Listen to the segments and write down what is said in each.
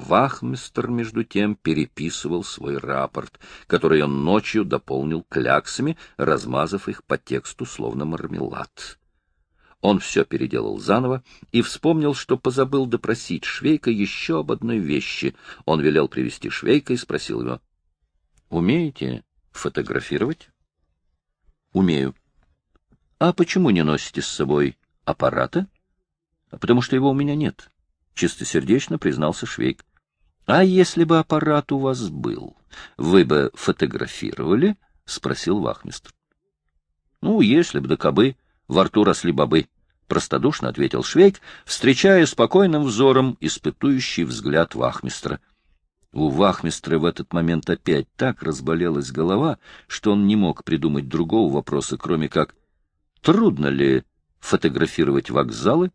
Вахмистр, между тем, переписывал свой рапорт, который он ночью дополнил кляксами, размазав их по тексту, словно мармелад. Он все переделал заново и вспомнил, что позабыл допросить Швейка еще об одной вещи. Он велел привести Швейка и спросил его. — Умеете фотографировать? — Умею. — А почему не носите с собой аппарата? — Потому что его у меня нет, — чистосердечно признался Швейк. А если бы аппарат у вас был, вы бы фотографировали? — спросил вахмистр. — Ну, если бы да кобы, во рту росли бобы, — простодушно ответил Швейк, встречая спокойным взором испытующий взгляд вахмистра. У вахмистра в этот момент опять так разболелась голова, что он не мог придумать другого вопроса, кроме как «Трудно ли фотографировать вокзалы?»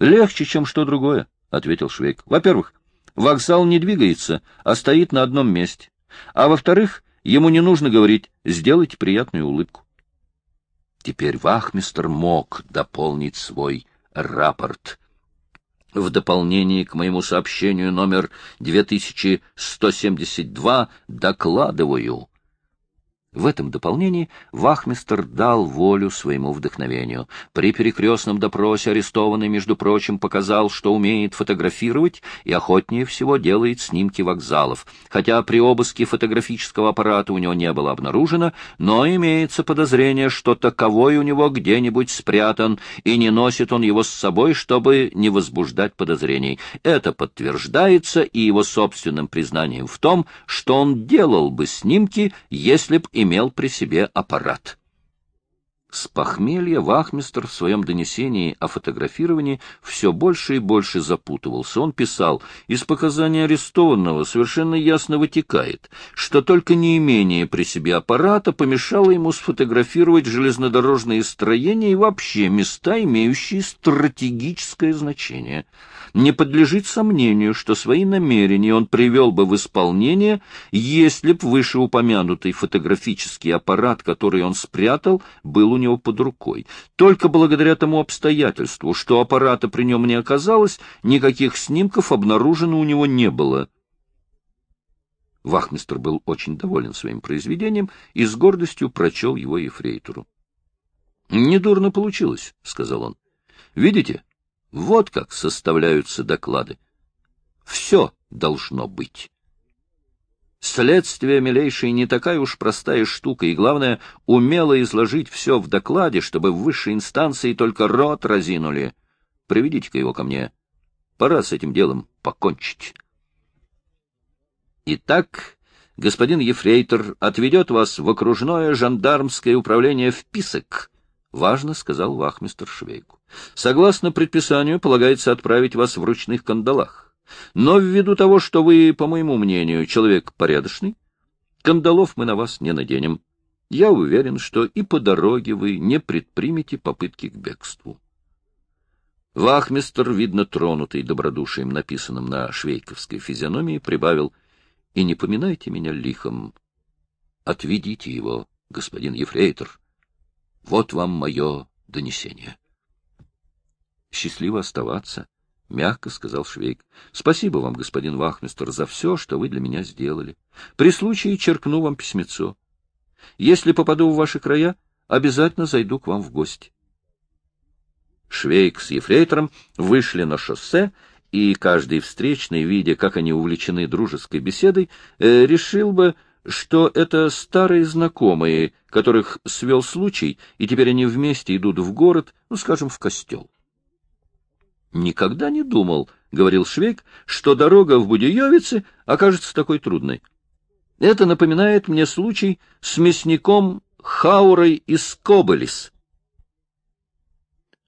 «Легче, чем что другое», — ответил Швейк. «Во-первых, Вокзал не двигается, а стоит на одном месте. А во-вторых, ему не нужно говорить «сделайте приятную улыбку». Теперь вахмистр мог дополнить свой рапорт. В дополнение к моему сообщению номер 2172 докладываю, в этом дополнении вахмистр дал волю своему вдохновению. При перекрестном допросе арестованный, между прочим, показал, что умеет фотографировать и охотнее всего делает снимки вокзалов. Хотя при обыске фотографического аппарата у него не было обнаружено, но имеется подозрение, что таковой у него где-нибудь спрятан, и не носит он его с собой, чтобы не возбуждать подозрений. Это подтверждается и его собственным признанием в том, что он делал бы снимки, если б имел при себе аппарат. С похмелья Вахмистр в своем донесении о фотографировании все больше и больше запутывался. Он писал, из показаний арестованного совершенно ясно вытекает, что только неимение при себе аппарата помешало ему сфотографировать железнодорожные строения и вообще места, имеющие стратегическое значение не подлежит сомнению, что свои намерения он привел бы в исполнение, если б вышеупомянутый фотографический аппарат, который он спрятал, был у него под рукой. Только благодаря тому обстоятельству, что аппарата при нем не оказалось, никаких снимков обнаружено у него не было. Вахмистр был очень доволен своим произведением и с гордостью прочел его ефрейтору. — Недурно получилось, — сказал он. — Видите, вот как составляются доклады. Все должно быть. Следствие, милейшее, не такая уж простая штука, и, главное, умело изложить все в докладе, чтобы в высшей инстанции только рот разинули. Приведите-ка его ко мне. Пора с этим делом покончить. Итак, господин Ефрейтор отведет вас в окружное жандармское управление в Писок, — важно сказал вахмистр Швейку. — Согласно предписанию, полагается отправить вас в ручных кандалах. Но ввиду того, что вы, по моему мнению, человек порядочный, кандалов мы на вас не наденем. Я уверен, что и по дороге вы не предпримете попытки к бегству. Вахмистр, видно тронутый добродушием, написанным на швейковской физиономии, прибавил «И не поминайте меня лихом. Отведите его, господин Ефрейтор. Вот вам мое донесение. — Счастливо оставаться, — мягко сказал Швейк. — Спасибо вам, господин Вахмистер, за все, что вы для меня сделали. При случае черкну вам письмецо. Если попаду в ваши края, обязательно зайду к вам в гости. Швейк с ефрейтором вышли на шоссе, и каждый встречный, видя, как они увлечены дружеской беседой, э, решил бы, что это старые знакомые, которых свел случай, и теперь они вместе идут в город, ну, скажем, в костел. «Никогда не думал, — говорил Швейк, — что дорога в Будеевице окажется такой трудной. Это напоминает мне случай с мясником Хаурой из Кобылис.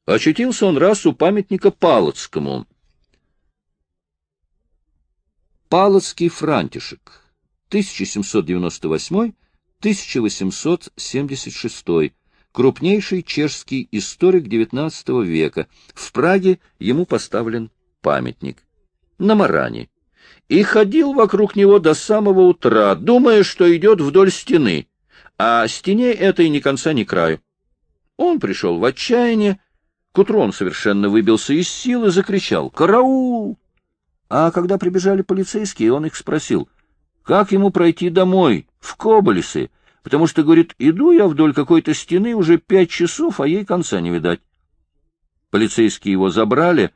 Очутился он раз у памятника Палоцкому. Палоцкий Франтишек 1798-1876, крупнейший чешский историк XIX века. В Праге ему поставлен памятник. На Маране. И ходил вокруг него до самого утра, думая, что идет вдоль стены, а стене этой ни конца, ни краю. Он пришел в отчаяние, к утру он совершенно выбился из сил и закричал «Караул!» А когда прибежали полицейские, он их спросил, как ему пройти домой, в Коболесы, потому что, говорит, иду я вдоль какой-то стены уже пять часов, а ей конца не видать. Полицейские его забрали,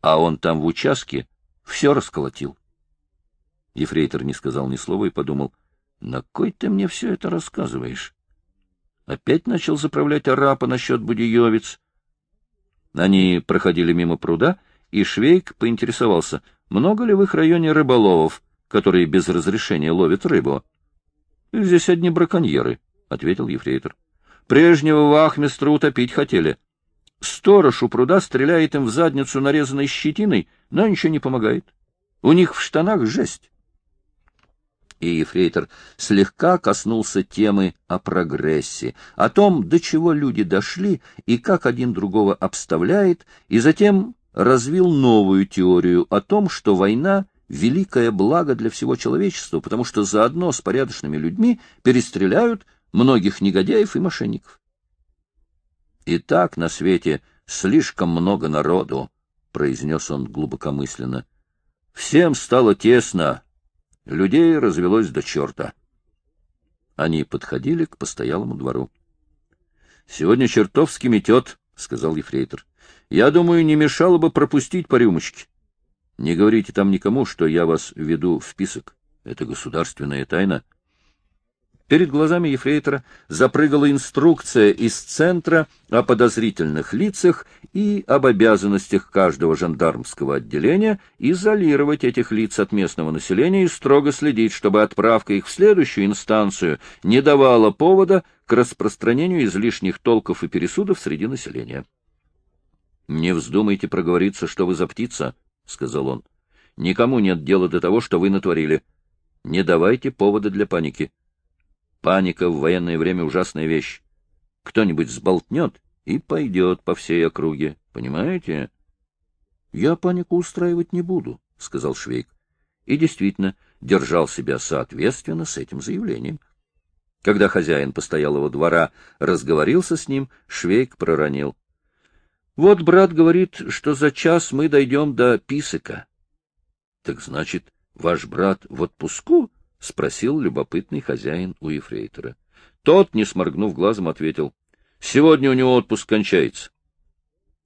а он там в участке все расколотил. Ефрейтор не сказал ни слова и подумал, на кой ты мне все это рассказываешь? Опять начал заправлять арапа насчет будиевец. Они проходили мимо пруда, и Швейк поинтересовался, много ли в их районе рыболовов, которые без разрешения ловят рыбу. — Здесь одни браконьеры, — ответил ефрейтор. — Прежнего вахмистра утопить хотели. Сторож у пруда стреляет им в задницу нарезанной щетиной, но ничего не помогает. У них в штанах жесть и ефрейтор слегка коснулся темы о прогрессе, о том, до чего люди дошли и как один другого обставляет, и затем развил новую теорию о том, что война — великое благо для всего человечества, потому что заодно с порядочными людьми перестреляют многих негодяев и мошенников. «И так на свете слишком много народу», — произнес он глубокомысленно. «Всем стало тесно, Людей развелось до черта. Они подходили к постоялому двору. — Сегодня чертовски метет, — сказал ефрейтор. — Я думаю, не мешало бы пропустить по рюмочке. Не говорите там никому, что я вас веду в список. Это государственная тайна. — Перед глазами ефрейтора запрыгала инструкция из центра о подозрительных лицах и об обязанностях каждого жандармского отделения изолировать этих лиц от местного населения и строго следить, чтобы отправка их в следующую инстанцию не давала повода к распространению излишних толков и пересудов среди населения. — Не вздумайте проговориться, что вы за птица, — сказал он. — Никому нет дела до того, что вы натворили. Не давайте повода для паники. — Паника в военное время ужасная вещь. Кто-нибудь сболтнет и пойдет по всей округе. Понимаете? — Я панику устраивать не буду, — сказал Швейк. И действительно держал себя соответственно с этим заявлением. Когда хозяин постоялого двора разговорился с ним, Швейк проронил. — Вот брат говорит, что за час мы дойдем до Писака. — Так значит, ваш брат в отпуску? — спросил любопытный хозяин у ефрейтора. Тот, не сморгнув глазом, ответил. — Сегодня у него отпуск кончается.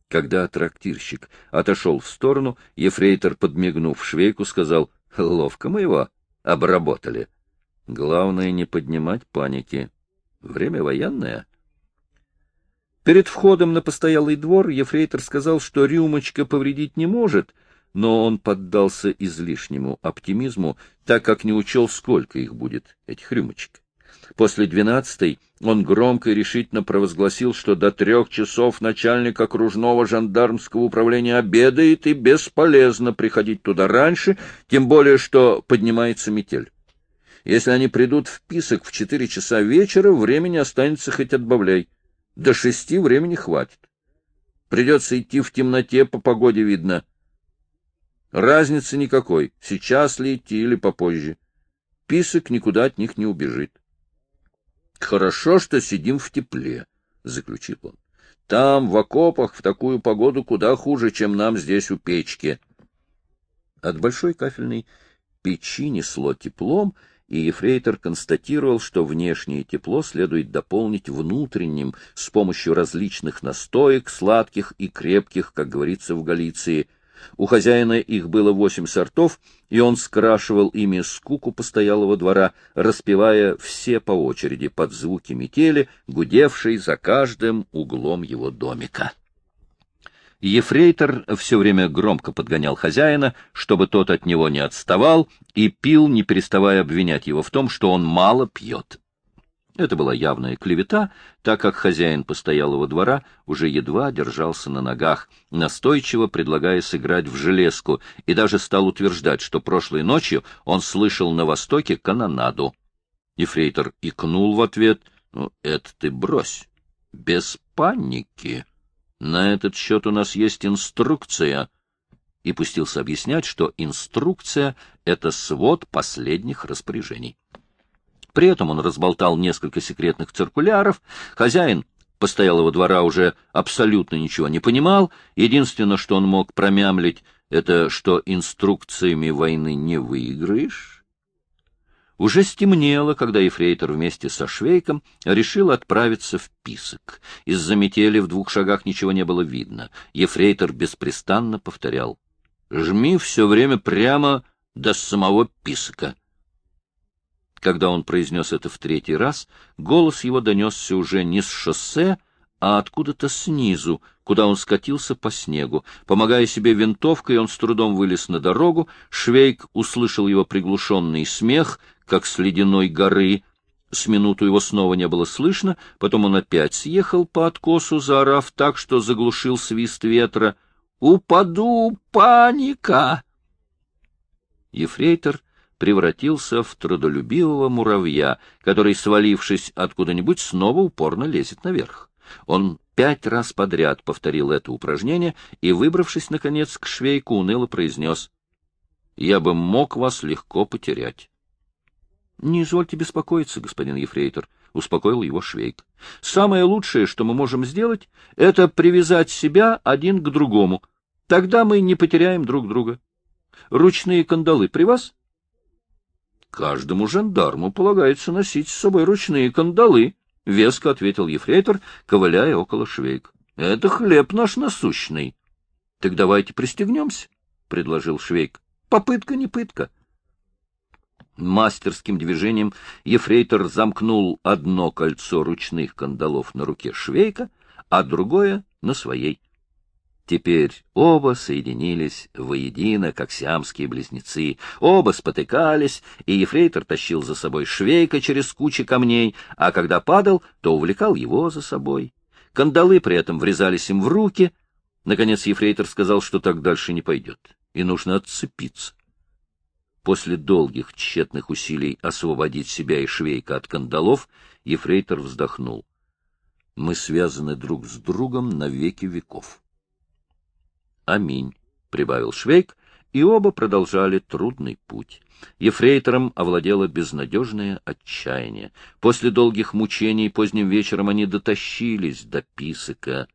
Когда трактирщик отошел в сторону, ефрейтор, подмигнув швейку, сказал, — Ловко мы его обработали. Главное не поднимать паники. Время военное. Перед входом на постоялый двор ефрейтор сказал, что рюмочка повредить не может — но он поддался излишнему оптимизму, так как не учел, сколько их будет, этих рюмочек. После двенадцатой он громко и решительно провозгласил, что до трех часов начальник окружного жандармского управления обедает и бесполезно приходить туда раньше, тем более что поднимается метель. Если они придут в писок в четыре часа вечера, времени останется хоть отбавляй. До шести времени хватит. Придется идти в темноте, по погоде видно. Разницы никакой, сейчас ли идти или попозже. Писок никуда от них не убежит. — Хорошо, что сидим в тепле, — заключил он. — Там, в окопах, в такую погоду куда хуже, чем нам здесь у печки. От большой кафельной печи несло теплом, и ефрейтор констатировал, что внешнее тепло следует дополнить внутренним с помощью различных настоек, сладких и крепких, как говорится в Галиции — у хозяина их было восемь сортов, и он скрашивал ими скуку постоялого двора, распевая все по очереди под звуки метели, гудевшей за каждым углом его домика. Ефрейтор все время громко подгонял хозяина, чтобы тот от него не отставал, и пил, не переставая обвинять его в том, что он мало пьет. Это была явная клевета, так как хозяин постоялого двора уже едва держался на ногах, настойчиво предлагая сыграть в железку, и даже стал утверждать, что прошлой ночью он слышал на востоке канонаду. Ефрейтор икнул в ответ, «Ну, это ты брось, без паники. На этот счет у нас есть инструкция» и пустился объяснять, что инструкция — это свод последних распоряжений. При этом он разболтал несколько секретных циркуляров. Хозяин постоялого двора уже абсолютно ничего не понимал. Единственное, что он мог промямлить, Это что, инструкциями войны не выиграешь? Уже стемнело, когда Ефрейтор вместе со Швейком решил отправиться в Писок. Из-за метели в двух шагах ничего не было видно. Ефрейтор беспрестанно повторял. — Жми все время прямо до самого Писока. Когда он произнес это в третий раз, голос его донесся уже не с шоссе, а откуда-то снизу, куда он скатился по снегу. Помогая себе винтовкой, он с трудом вылез на дорогу. Швейк услышал его приглушенный смех, как с ледяной горы. С минуту его снова не было слышно, потом он опять съехал по откосу, заорав так, что заглушил свист ветра. «Упаду! Паника!» Ефрейтор превратился в трудолюбивого муравья, который, свалившись откуда-нибудь, снова упорно лезет наверх. Он пять раз подряд повторил это упражнение и, выбравшись, наконец, к швейку, уныло произнес «Я бы мог вас легко потерять». «Не извольте беспокоиться, господин Ефрейтор», — успокоил его швейк. «Самое лучшее, что мы можем сделать, это привязать себя один к другому. Тогда мы не потеряем друг друга. Ручные кандалы при вас?» «Каждому жандарму полагается носить с собой ручные кандалы», — веско ответил ефрейтор, ковыляя около швейк. — Это хлеб наш насущный. — Так давайте пристегнемся, — предложил швейк. — Попытка не пытка. Мастерским движением ефрейтор замкнул одно кольцо ручных кандалов на руке швейка, а другое — на своей. Теперь оба соединились воедино, как сиамские близнецы. Оба спотыкались, и ефрейтор тащил за собой швейка через кучи камней, а когда падал, то увлекал его за собой. Кандалы при этом врезались им в руки. Наконец ефрейтор сказал, что так дальше не пойдет, и нужно отцепиться. После долгих тщетных усилий освободить себя и швейка от кандалов, ефрейтор вздохнул. Мы связаны друг с другом на веки веков. Аминь, — прибавил Швейк, и оба продолжали трудный путь. Ефрейтором овладело безнадежное отчаяние. После долгих мучений поздним вечером они дотащились до Писака.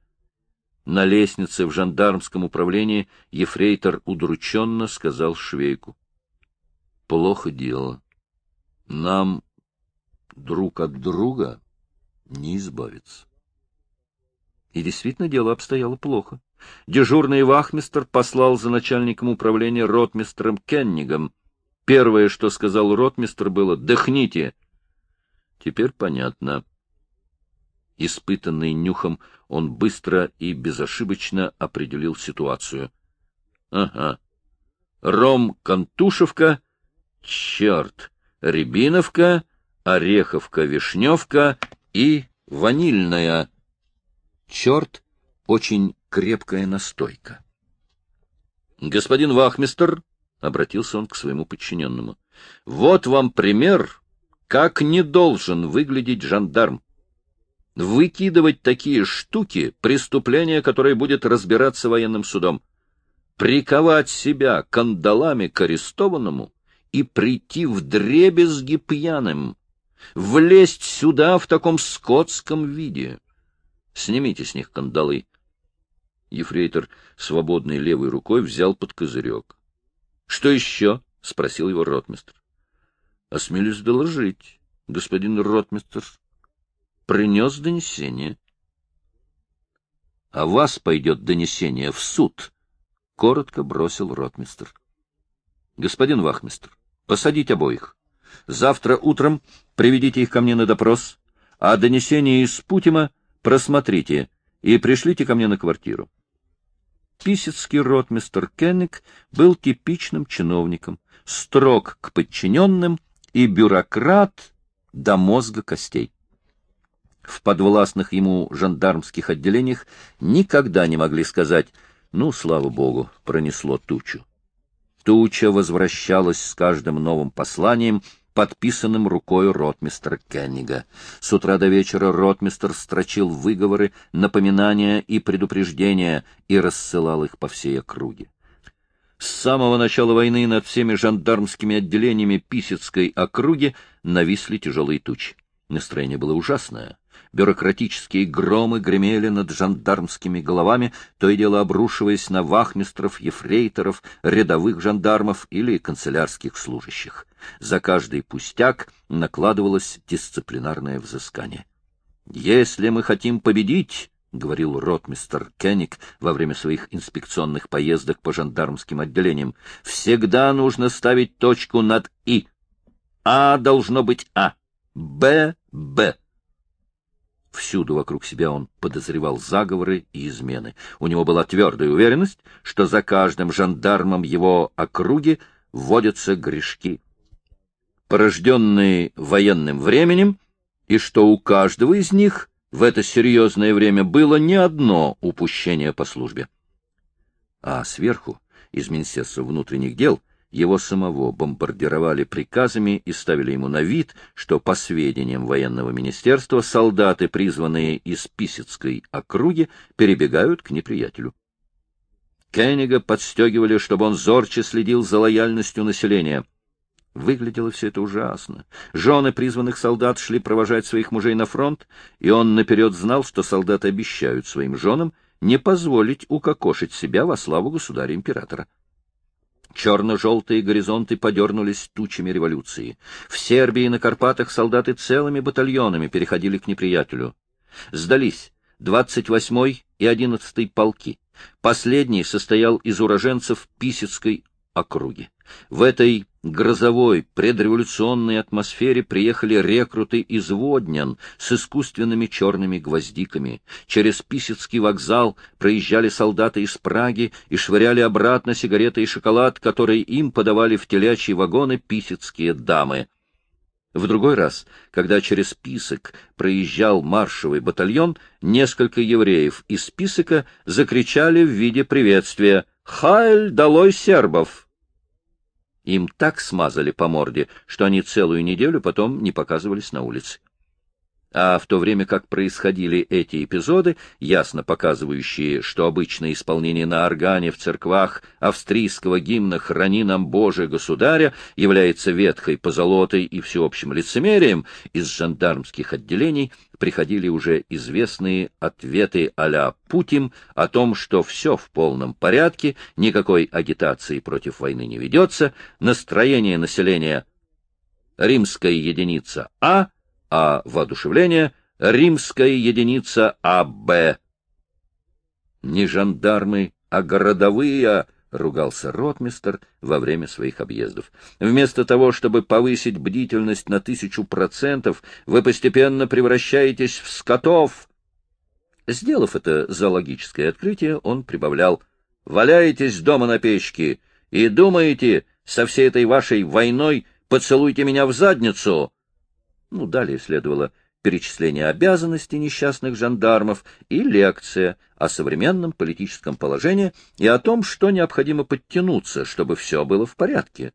На лестнице в жандармском управлении ефрейтор удрученно сказал Швейку. — Плохо дело. Нам друг от друга не избавиться. И действительно дело обстояло плохо. Дежурный вахмистр послал за начальником управления ротмистром Кеннигом. Первое, что сказал ротмистр, было «Дыхните!» Теперь понятно. Испытанный нюхом, он быстро и безошибочно определил ситуацию. Ага. Ром-Контушевка, черт, Рябиновка, Ореховка-Вишневка и ванильная. Черт, очень крепкая настойка. — Господин Вахмистер, — обратился он к своему подчиненному, — вот вам пример, как не должен выглядеть жандарм. Выкидывать такие штуки — преступление, которое будет разбираться военным судом. Приковать себя кандалами к арестованному и прийти в дребезги пьяным. Влезть сюда в таком скотском виде. Снимите с них кандалы. Ефрейтор свободной левой рукой взял под козырек. — Что еще? — спросил его ротмистр. — Осмелюсь доложить, господин ротмистр. Принес донесение. — А вас пойдет донесение в суд, — коротко бросил ротмистр. — Господин вахмистр, посадить обоих. Завтра утром приведите их ко мне на допрос, а донесение из Путима просмотрите и пришлите ко мне на квартиру. Писецкий ротмистр Кенник был типичным чиновником, строг к подчиненным и бюрократ до мозга костей. В подвластных ему жандармских отделениях никогда не могли сказать «ну, слава богу, пронесло тучу». Туча возвращалась с каждым новым посланием, подписанным рукой ротмистра Кеннига. С утра до вечера ротмистр строчил выговоры, напоминания и предупреждения и рассылал их по всей округе. С самого начала войны над всеми жандармскими отделениями Писецкой округи нависли тяжелые тучи. Настроение было ужасное. Бюрократические громы гремели над жандармскими головами, то и дело обрушиваясь на вахмистров, ефрейторов, рядовых жандармов или канцелярских служащих. За каждый пустяк накладывалось дисциплинарное взыскание. «Если мы хотим победить», — говорил ротмистер Кенник во время своих инспекционных поездок по жандармским отделениям, — «всегда нужно ставить точку над «и». А должно быть А, Б — Б. Всюду вокруг себя он подозревал заговоры и измены. У него была твердая уверенность, что за каждым жандармом его округи вводятся грешки, порожденные военным временем, и что у каждого из них в это серьезное время было не одно упущение по службе. А сверху, из Министерства внутренних дел, его самого бомбардировали приказами и ставили ему на вид, что, по сведениям военного министерства, солдаты, призванные из Писецкой округи, перебегают к неприятелю. Кеннига подстегивали, чтобы он зорче следил за лояльностью населения. Выглядело все это ужасно. Жены призванных солдат шли провожать своих мужей на фронт, и он наперед знал, что солдаты обещают своим женам не позволить укокошить себя во славу государя-императора. Черно-желтые горизонты подернулись тучами революции. В Сербии и на Карпатах солдаты целыми батальонами переходили к неприятелю. Сдались 28-й и 11-й полки. Последний состоял из уроженцев Писецкой округи. В этой грозовой предреволюционной атмосфере приехали рекруты из Воднян с искусственными черными гвоздиками. Через Писецкий вокзал проезжали солдаты из Праги и швыряли обратно сигареты и шоколад, которые им подавали в телячьи вагоны писецкие дамы. В другой раз, когда через Писок проезжал маршевый батальон, несколько евреев из Писока закричали в виде приветствия «Хайль долой сербов!» Им так смазали по морде, что они целую неделю потом не показывались на улице. А в то время как происходили эти эпизоды, ясно показывающие, что обычное исполнение на органе в церквах австрийского гимна «Храни нам, Боже, Государя» является ветхой позолотой и всеобщим лицемерием, из жандармских отделений приходили уже известные ответы а-ля Путин о том, что все в полном порядке, никакой агитации против войны не ведется, настроение населения римская единица А — а воодушевление — римская единица АБ. Не жандармы, а городовые, — ругался ротмистер во время своих объездов. Вместо того, чтобы повысить бдительность на тысячу процентов, вы постепенно превращаетесь в скотов. Сделав это зоологическое открытие, он прибавлял «Валяетесь дома на печке и думаете, со всей этой вашей войной поцелуйте меня в задницу, ну, далее следовало перечисление обязанностей несчастных жандармов и лекция о современном политическом положении и о том, что необходимо подтянуться, чтобы все было в порядке.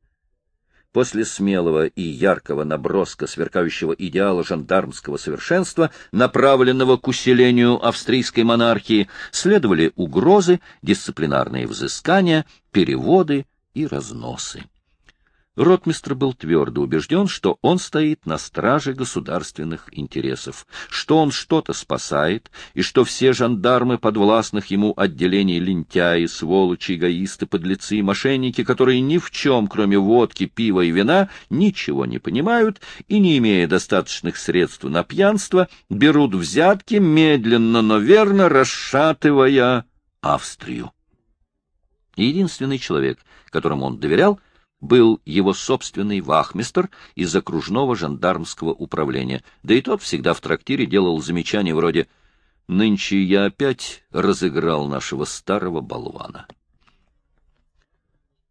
После смелого и яркого наброска сверкающего идеала жандармского совершенства, направленного к усилению австрийской монархии, следовали угрозы, дисциплинарные взыскания, переводы и разносы. Ротмистр был твердо убежден, что он стоит на страже государственных интересов, что он что-то спасает, и что все жандармы подвластных ему отделений лентяи, сволочи, эгоисты, подлецы и мошенники, которые ни в чем, кроме водки, пива и вина, ничего не понимают и, не имея достаточных средств на пьянство, берут взятки, медленно, но верно расшатывая Австрию. Единственный человек, которому он доверял — был его собственный вахмистр из окружного жандармского управления, да и тот всегда в трактире делал замечания вроде «Нынче я опять разыграл нашего старого болвана».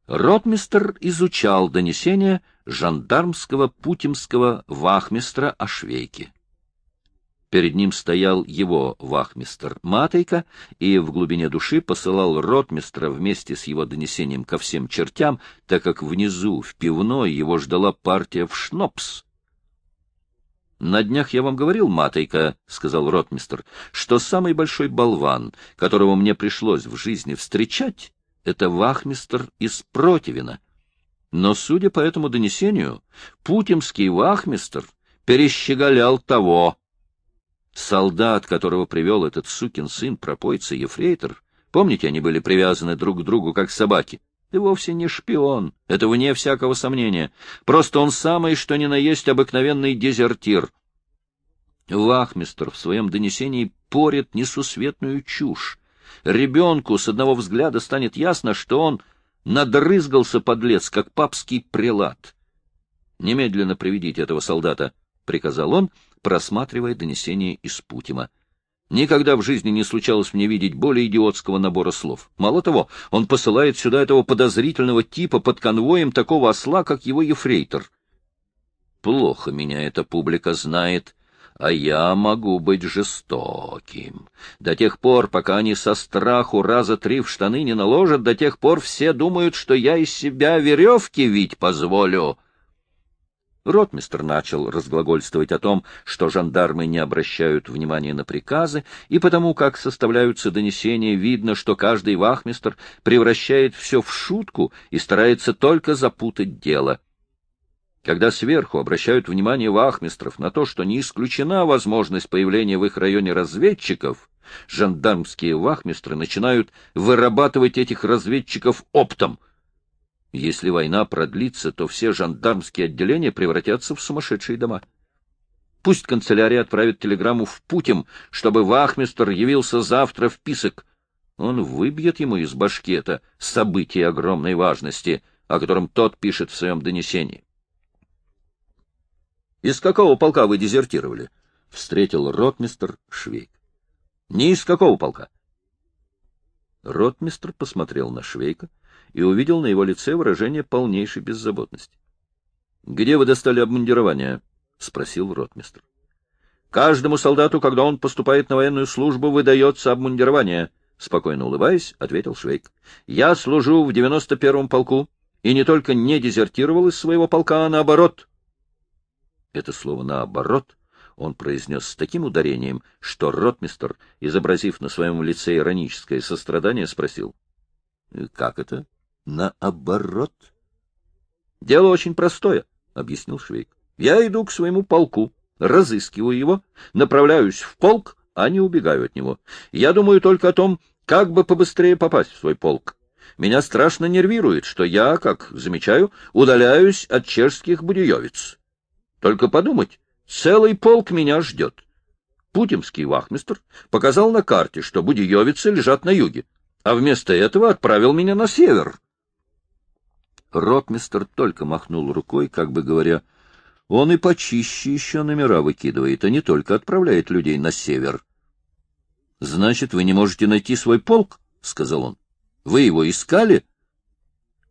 Ротмистр изучал донесения жандармского путемского вахмистра о швейке. Перед ним стоял его вахмистр Матейка и в глубине души посылал ротмистра вместе с его донесением ко всем чертям, так как внизу, в пивной, его ждала партия в шнопс. — На днях я вам говорил, Матейка, — сказал ротмистр, — что самый большой болван, которого мне пришлось в жизни встречать, — это вахмистр из Противина. Но, судя по этому донесению, путемский вахмистр перещеголял того, Солдат, которого привел этот сукин сын, пропойца Ефрейтор, помните, они были привязаны друг к другу, как собаки, и вовсе не шпион, это вне всякого сомнения. Просто он самый, что ни на есть, обыкновенный дезертир. Вахмистр в своем донесении порит несусветную чушь. Ребенку с одного взгляда станет ясно, что он надрызгался подлец, как папский прелат. «Немедленно приведите этого солдата», — приказал он, просматривая донесение из Путима. Никогда в жизни не случалось мне видеть более идиотского набора слов. Мало того, он посылает сюда этого подозрительного типа под конвоем такого осла, как его ефрейтор. Плохо меня эта публика знает, а я могу быть жестоким. До тех пор, пока они со страху раза три в штаны не наложат, до тех пор все думают, что я из себя веревки вить позволю. Ротмистр начал разглагольствовать о том, что жандармы не обращают внимания на приказы, и потому как составляются донесения, видно, что каждый вахмистр превращает все в шутку и старается только запутать дело. Когда сверху обращают внимание вахмистров на то, что не исключена возможность появления в их районе разведчиков, жандармские вахмистры начинают вырабатывать этих разведчиков оптом — если война продлится, то все жандармские отделения превратятся в сумасшедшие дома. Пусть канцелярия отправит телеграмму в Путем, чтобы вахмистр явился завтра в Писок. Он выбьет ему из башки это событие огромной важности, о котором тот пишет в своем донесении. — Из какого полка вы дезертировали? — встретил ротмистр Швейк. — Не из какого полка? Ротмистр посмотрел на Швейка, и увидел на его лице выражение полнейшей беззаботности. — Где вы достали обмундирование? — спросил ротмистр. — Каждому солдату, когда он поступает на военную службу, выдается обмундирование, — спокойно улыбаясь, ответил Швейк. — Я служу в девяносто первом полку и не только не дезертировал из своего полка, а наоборот. Это слово «наоборот» он произнес с таким ударением, что ротмистр, изобразив на своем лице ироническое сострадание, спросил. — Как это? Наоборот. — Дело очень простое, — объяснил Швейк. — Я иду к своему полку, разыскиваю его, направляюсь в полк, а не убегаю от него. Я думаю только о том, как бы побыстрее попасть в свой полк. Меня страшно нервирует, что я, как замечаю, удаляюсь от чешских будеевиц. Только подумать, целый полк меня ждет. Путемский вахмистр показал на карте, что будеевицы лежат на юге, а вместо этого отправил меня на север. Ротмистер только махнул рукой, как бы говоря, он и почище еще номера выкидывает, а не только отправляет людей на север. — Значит, вы не можете найти свой полк? — сказал он. — Вы его искали?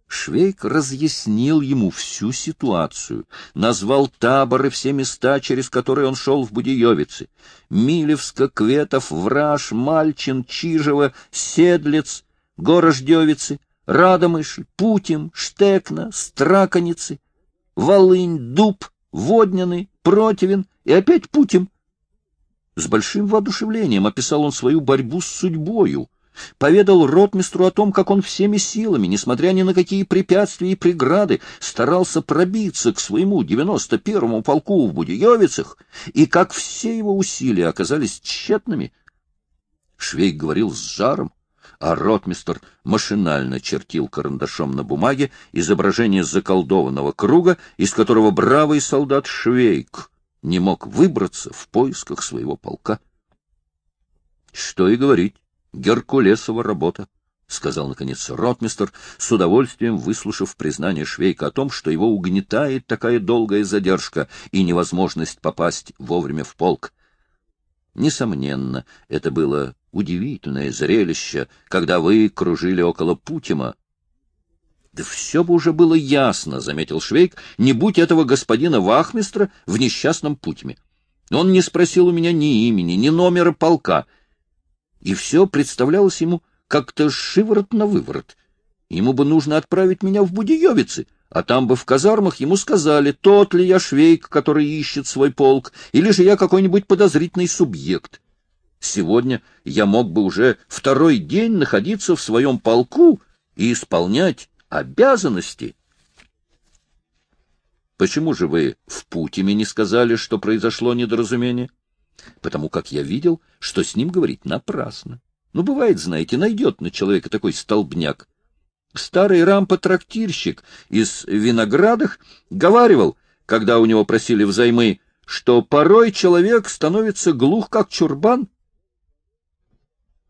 Швейк разъяснил ему всю ситуацию, назвал таборы все места, через которые он шел в Будеевице. Милевска, Кветов, Враж, Мальчин, Чижево, Седлец, Горождевицы, Радомышль, Путим, Штекна, Страконицы, Волынь, Дуб, Водняный, Противен и опять Путим. С большим воодушевлением описал он свою борьбу с судьбою, поведал ротмистру о том, как он всеми силами, несмотря ни на какие препятствия и преграды, старался пробиться к своему девяносто первому полку в Будеевицах, и как все его усилия оказались тщетными. Швейк говорил с жаром, а ротмистр машинально чертил карандашом на бумаге изображение заколдованного круга, из которого бравый солдат Швейк не мог выбраться в поисках своего полка. — Что и говорить, Геркулесова работа, — сказал, наконец, ротмистр, с удовольствием выслушав признание Швейка о том, что его угнетает такая долгая задержка и невозможность попасть вовремя в полк. Несомненно, это было удивительное зрелище, когда вы кружили около Путима. — Да все бы уже было ясно, — заметил Швейк, — не будь этого господина Вахмистра в несчастном Путиме. Он не спросил у меня ни имени, ни номера полка, и все представлялось ему как-то шиворот на выворот. Ему бы нужно отправить меня в Будеевицы, а там бы в казармах ему сказали, тот ли я швейк, который ищет свой полк, или же я какой-нибудь подозрительный субъект. Сегодня я мог бы уже второй день находиться в своем полку и исполнять обязанности. Почему же вы в Путиме не сказали, что произошло недоразумение? потому как я видел, что с ним говорить напрасно. Ну, бывает, знаете, найдет на человека такой столбняк. Старый рампа-трактирщик из Виноградах говаривал, когда у него просили взаймы, что порой человек становится глух, как чурбан.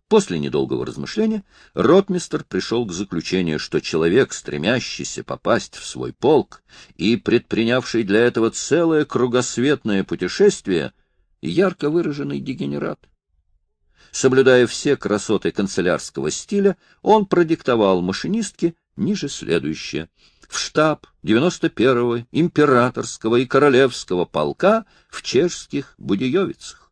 После недолгого размышления ротмистер пришел к заключению, что человек, стремящийся попасть в свой полк и предпринявший для этого целое кругосветное путешествие, ярко выраженный дегенерат. Соблюдая все красоты канцелярского стиля, он продиктовал машинистке ниже следующее. В штаб 91-го императорского и королевского полка в чешских Будиевицах.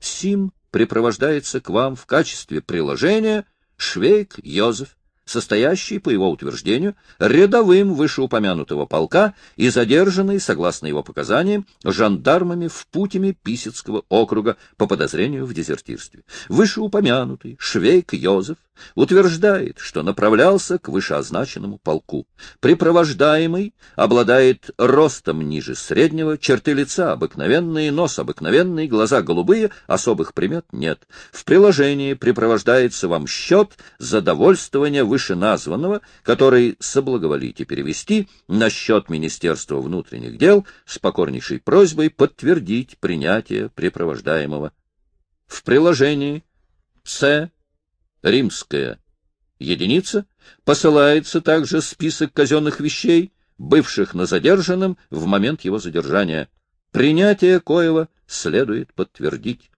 Сим припровождается к вам в качестве приложения Швейк Йозеф, состоящий, по его утверждению, рядовым вышеупомянутого полка и задержанный, согласно его показаниям, жандармами в Путиме Писецкого округа по подозрению в дезертирстве. Вышеупомянутый Швейк Йозеф утверждает, что направлялся к вышеозначенному полку. Припровождаемый обладает ростом ниже среднего, черты лица обыкновенные, нос обыкновенный, глаза голубые, особых примет нет. В приложении припровождается вам счет за довольствование вышеназванного, который соблаговолите перевести на счет Министерства внутренних дел с покорнейшей просьбой подтвердить принятие припровождаемого. В приложении С римская единица, посылается также список казенных вещей, бывших на задержанном в момент его задержания. Принятие коего следует подтвердить.